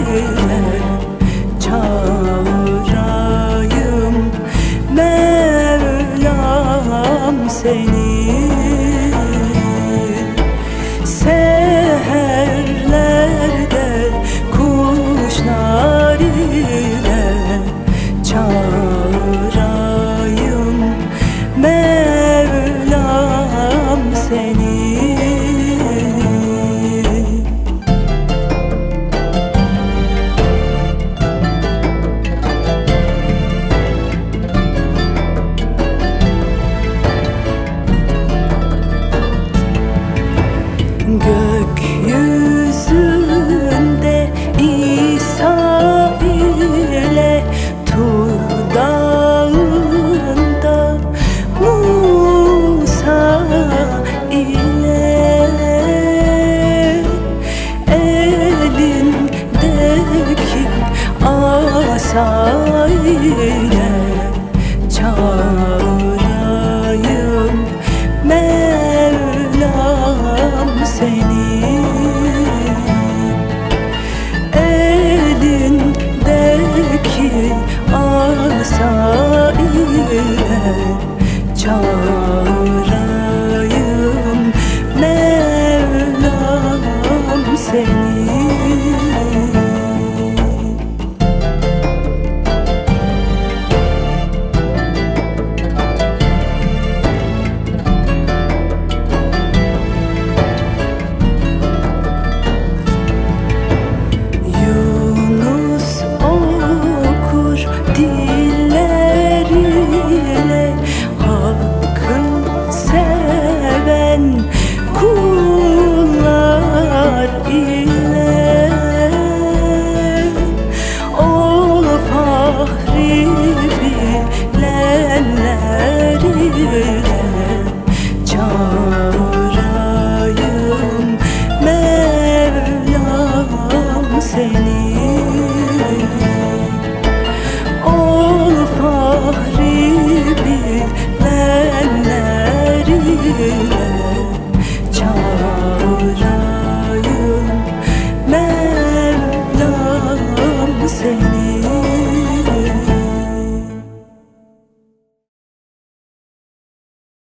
Mm-hmm. Gökyüzünde İsa ile Tur dağında Musa ile Elindeki asa ile çağırayım. Mevlam seni. seherim